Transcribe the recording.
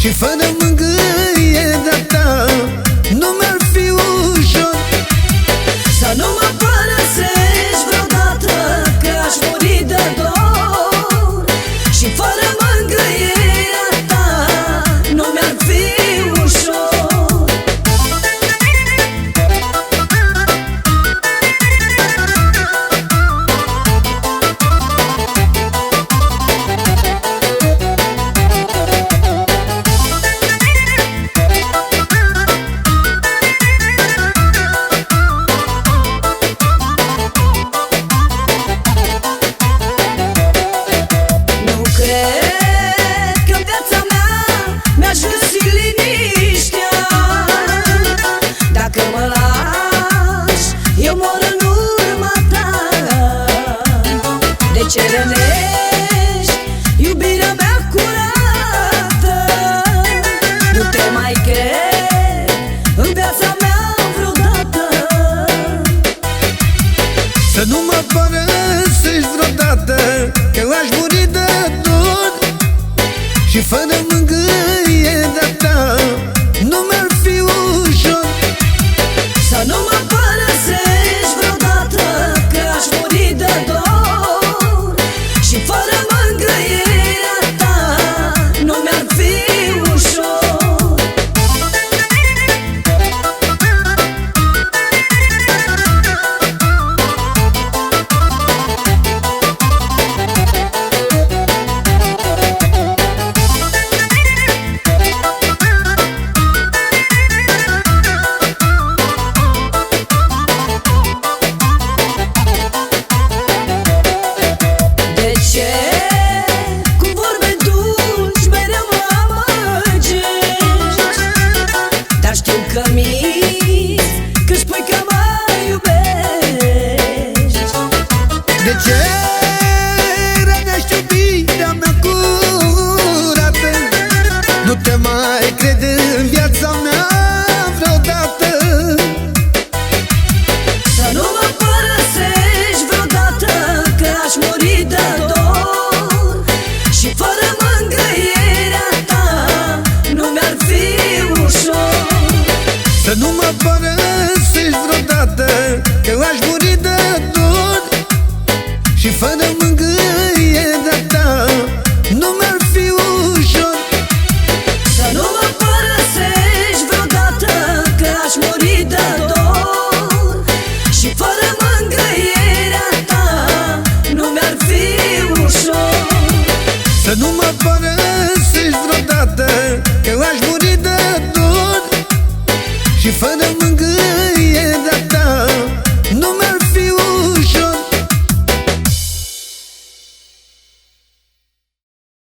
Și fă de gând promis Că spui că mă iubești De ce? nu mă părăsești vreodată Că aș muri de dor Și fără mângâi